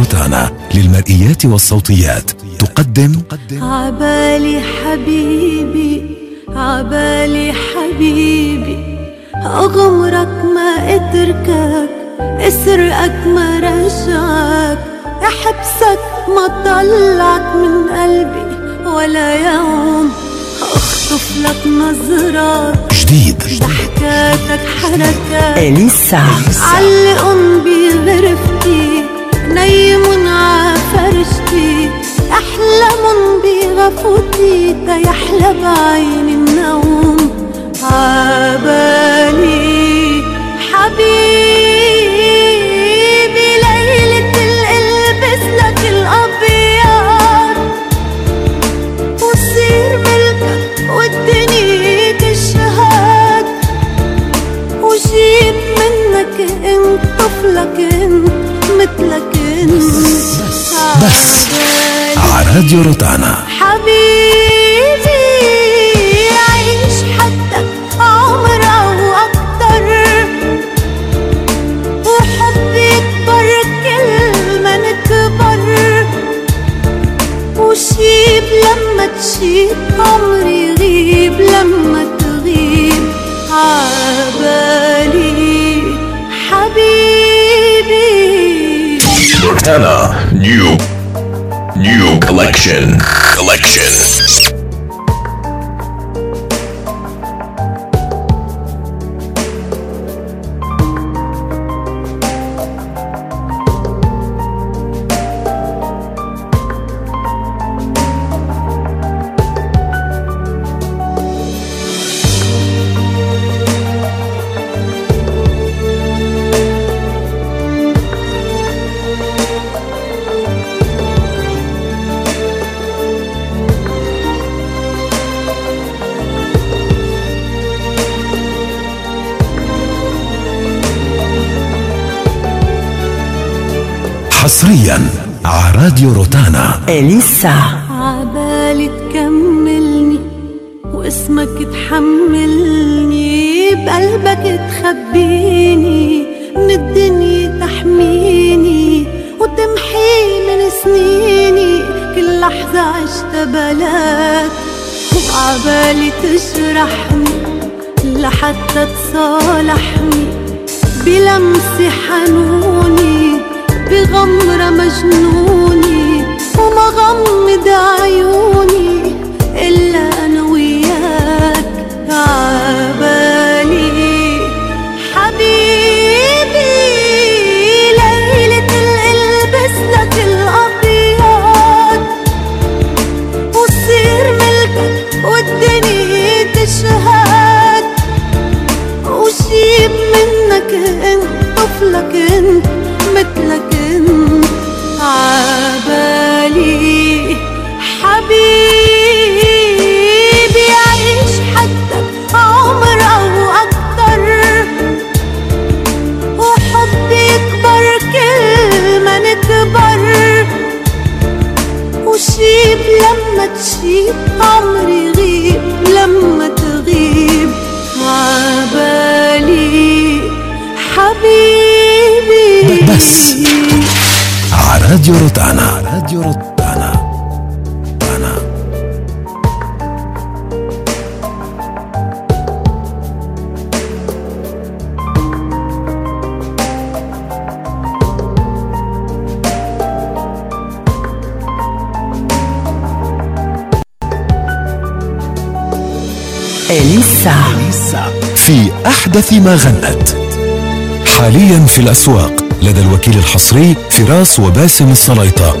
روتانا للمرئيات والصوتيات. تقدم عبالي حبيبي عبالي حبيبي أغمرك ما أتركك أسرقك ما رجعك أحبسك ما طلعك من قلبي ولا يوم. أخطف لك نظرات جديد. ضحكاتك حركات. إليسا. علقن بغرفتي نيمن عفرشتي احلمن بغفوتي تيحلى بعيني النوم. عبالي عراديو روتانا. حبيبي عيش حدك عمر أو أكتر وحبي يكبر كل ما نكبر. وشيب لما تشيب عمري يغيب لما تغيب. عبالي حبيبي. New New Collection Collection حصريا عراديو روتانا. إليسا. عبالي تكملني واسمك تحملني بقلبك تخبيني من الدنيا تحميني وتمحي من سنيني كل لحظة عشت بلاك وعبالي تجرحني لحتى تصالحني بلمسة حنوني. بغمرة مجنوني وما غمض عيوني إلا أنا وياك عبالي حبيبي ليلة القلبس لك الأبيض وتصير ملكك والدنيا تشهد. وجيب منك انت طفلك انت مثلك حبيبي عيش حدك عمر أو أكتر وحبي يكبر كل ما نكبر. وشيب لما تشيب عمري يغيب لما تغيب. عبالي حبيبي. بس. روتانا عراديو روتانا. روتانا. إليسا في أحدث ما غنت. حاليا في الأسواق لدى الوكيل الحصري فراس وباسم السليطة.